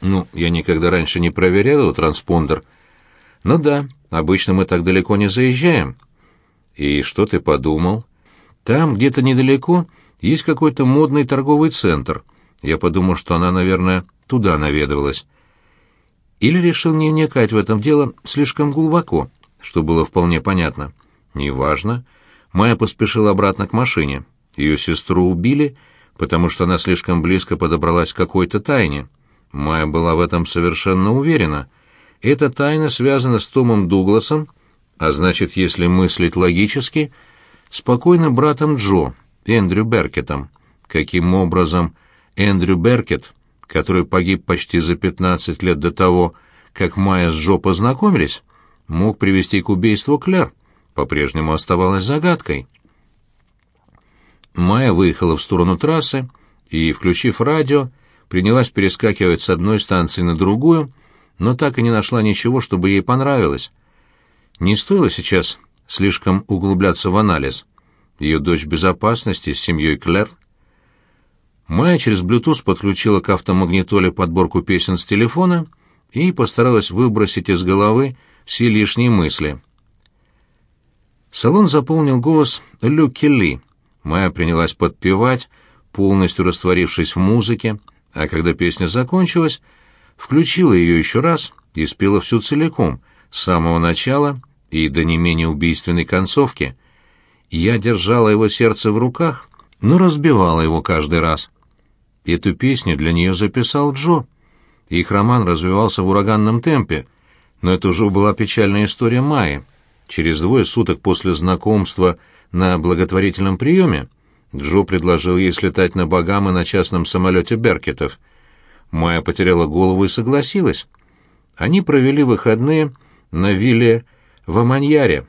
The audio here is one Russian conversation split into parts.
Ну, я никогда раньше не проверял его транспондер. Ну да, обычно мы так далеко не заезжаем. И что ты подумал? Там, где-то недалеко, есть какой-то модный торговый центр. Я подумал, что она, наверное, туда наведывалась. Или решил не вникать в этом дело слишком глубоко, что было вполне понятно. Неважно. Майя поспешила обратно к машине. Ее сестру убили, потому что она слишком близко подобралась к какой-то тайне. Майя была в этом совершенно уверена. Эта тайна связана с Томом Дугласом, а значит, если мыслить логически, спокойно братом Джо, Эндрю Беркетом. Каким образом Эндрю Беркет, который погиб почти за 15 лет до того, как Майя с Джо познакомились, мог привести к убийству Кляр, по-прежнему оставалась загадкой. Майя выехала в сторону трассы и, включив радио, принялась перескакивать с одной станции на другую, но так и не нашла ничего, чтобы ей понравилось. Не стоило сейчас слишком углубляться в анализ. Ее дочь безопасности с семьей Клэр. Майя через Bluetooth подключила к автомагнитоле подборку песен с телефона и постаралась выбросить из головы все лишние мысли. Салон заполнил голос Люки Ли. Майя принялась подпевать, полностью растворившись в музыке, а когда песня закончилась, включила ее еще раз и спела всю целиком, с самого начала и до не менее убийственной концовки. Я держала его сердце в руках, но разбивала его каждый раз. Эту песню для нее записал Джо. Их роман развивался в ураганном темпе, но это уже была печальная история Майи. Через двое суток после знакомства на благотворительном приеме Джо предложил ей слетать на Багамы на частном самолете Беркетов. Майя потеряла голову и согласилась. Они провели выходные на вилле в Аманьяре.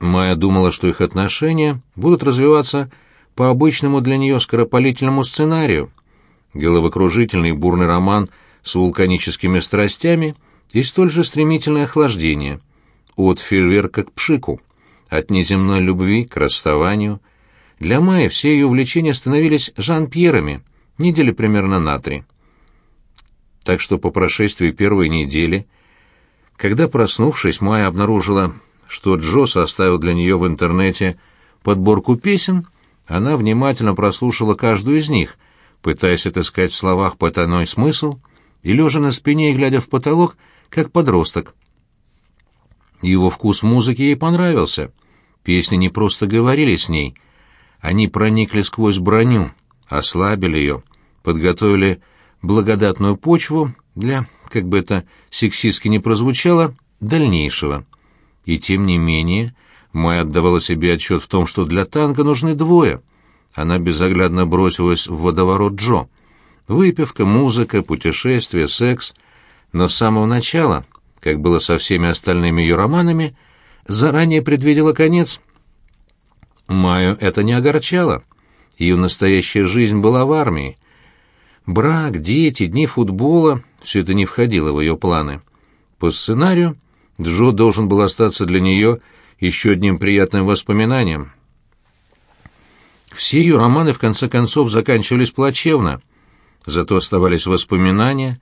Майя думала, что их отношения будут развиваться по обычному для нее скоропалительному сценарию. Головокружительный бурный роман с вулканическими страстями и столь же стремительное охлаждение. От фейерверка к пшику, от неземной любви к расставанию. Для Майи все ее увлечения становились Жан-Пьерами, недели примерно на три. Так что по прошествии первой недели когда, проснувшись, Майя обнаружила, что Джо составил для нее в интернете подборку песен, она внимательно прослушала каждую из них, пытаясь отыскать в словах потайной смысл, и, лежа на спине и глядя в потолок, как подросток. Его вкус музыки ей понравился. Песни не просто говорили с ней. Они проникли сквозь броню, ослабили ее, подготовили благодатную почву для как бы это сексистски не прозвучало, дальнейшего. И тем не менее, Майя отдавала себе отчет в том, что для танка нужны двое. Она безоглядно бросилась в водоворот Джо. Выпивка, музыка, путешествия, секс. Но с самого начала, как было со всеми остальными ее романами, заранее предвидела конец. Майю это не огорчало. Ее настоящая жизнь была в армии. Брак, дети, дни футбола все это не входило в ее планы. По сценарию Джо должен был остаться для нее еще одним приятным воспоминанием. Все ее романы, в конце концов, заканчивались плачевно, зато оставались воспоминания.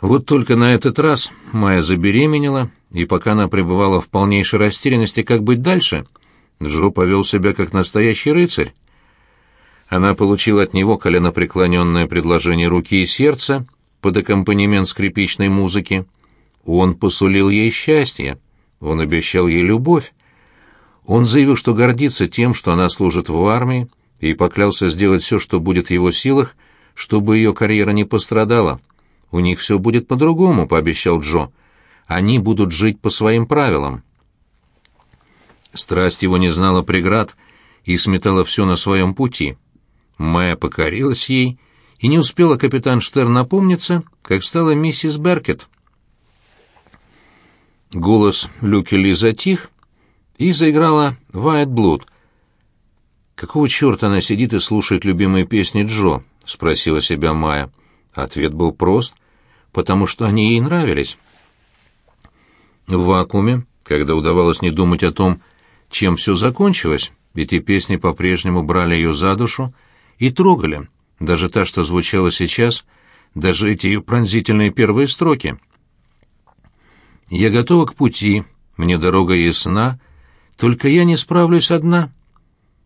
Вот только на этот раз Майя забеременела, и пока она пребывала в полнейшей растерянности, как быть дальше, Джо повел себя как настоящий рыцарь. Она получила от него коленопреклоненное предложение руки и сердца под аккомпанемент скрипичной музыки. Он посулил ей счастье, он обещал ей любовь. Он заявил, что гордится тем, что она служит в армии, и поклялся сделать все, что будет в его силах, чтобы ее карьера не пострадала. «У них все будет по-другому», — пообещал Джо. «Они будут жить по своим правилам». Страсть его не знала преград и сметала все на своем пути. Майя покорилась ей и не успела капитан Штерн напомниться, как стала миссис Беркет. Голос Люки Ли затих, и заиграла «White Blood». «Какого черта она сидит и слушает любимые песни Джо?» — спросила себя Майя. Ответ был прост, потому что они ей нравились. В вакууме, когда удавалось не думать о том, чем все закончилось, эти песни по-прежнему брали ее за душу и трогали, даже та, что звучала сейчас, даже эти ее пронзительные первые строки. «Я готова к пути, мне дорога ясна, только я не справлюсь одна».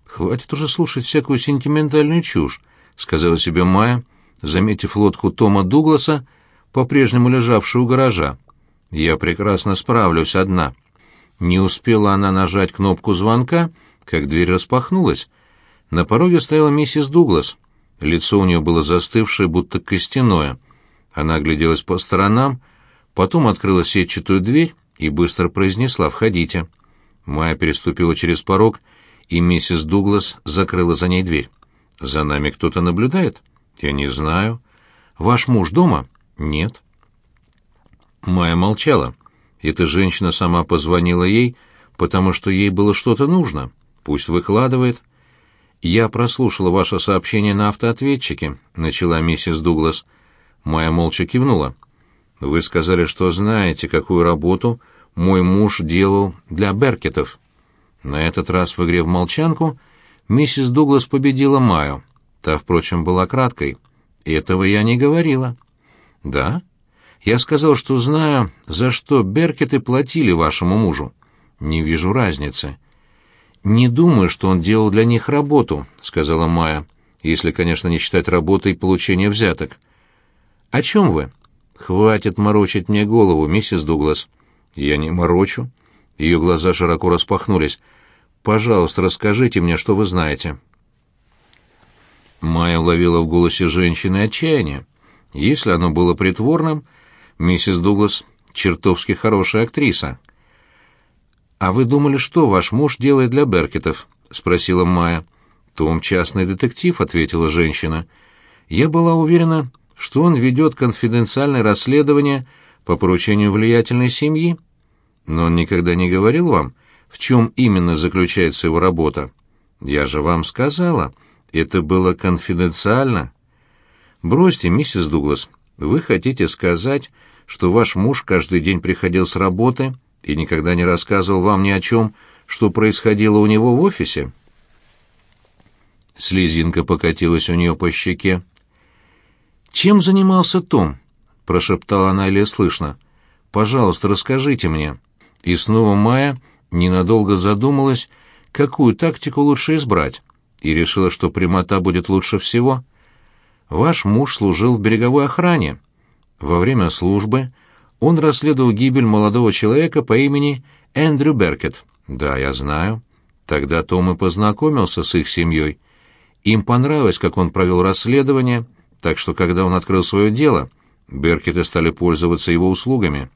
«Хватит уже слушать всякую сентиментальную чушь», — сказала себе Майя, заметив лодку Тома Дугласа, по-прежнему лежавшую у гаража. «Я прекрасно справлюсь одна». Не успела она нажать кнопку звонка, как дверь распахнулась. На пороге стояла миссис Дуглас. Лицо у нее было застывшее, будто костяное. Она огляделась по сторонам, потом открыла сетчатую дверь и быстро произнесла «Входите». Майя переступила через порог, и миссис Дуглас закрыла за ней дверь. «За нами кто-то наблюдает?» «Я не знаю». «Ваш муж дома?» «Нет». Майя молчала. Эта женщина сама позвонила ей, потому что ей было что-то нужно. Пусть выкладывает. «Я прослушала ваше сообщение на автоответчике», — начала миссис Дуглас. Майя молча кивнула. «Вы сказали, что знаете, какую работу мой муж делал для Беркетов». На этот раз в игре в молчанку миссис Дуглас победила Майю. Та, впрочем, была краткой. «Этого я не говорила». «Да?» Я сказал, что знаю, за что Беркеты платили вашему мужу. Не вижу разницы. Не думаю, что он делал для них работу, сказала Майя, если, конечно, не считать работой получения взяток. О чем вы? Хватит морочить мне голову, миссис Дуглас. Я не морочу. Ее глаза широко распахнулись. Пожалуйста, расскажите мне, что вы знаете. Майя уловила в голосе женщины отчаяние. Если оно было притворным, Миссис Дуглас чертовски хорошая актриса. «А вы думали, что ваш муж делает для Беркетов?» — спросила Майя. «Том частный детектив», — ответила женщина. «Я была уверена, что он ведет конфиденциальное расследование по поручению влиятельной семьи. Но он никогда не говорил вам, в чем именно заключается его работа. Я же вам сказала, это было конфиденциально». «Бросьте, миссис Дуглас, вы хотите сказать, что ваш муж каждый день приходил с работы и никогда не рассказывал вам ни о чем, что происходило у него в офисе?» Слезинка покатилась у нее по щеке. «Чем занимался Том?» — прошептала она еле слышно. «Пожалуйста, расскажите мне». И снова Майя ненадолго задумалась, какую тактику лучше избрать, и решила, что прямота будет лучше всего. «Ваш муж служил в береговой охране. Во время службы он расследовал гибель молодого человека по имени Эндрю Беркет. Да, я знаю. Тогда Том и познакомился с их семьей. Им понравилось, как он провел расследование, так что когда он открыл свое дело, Беркеты стали пользоваться его услугами.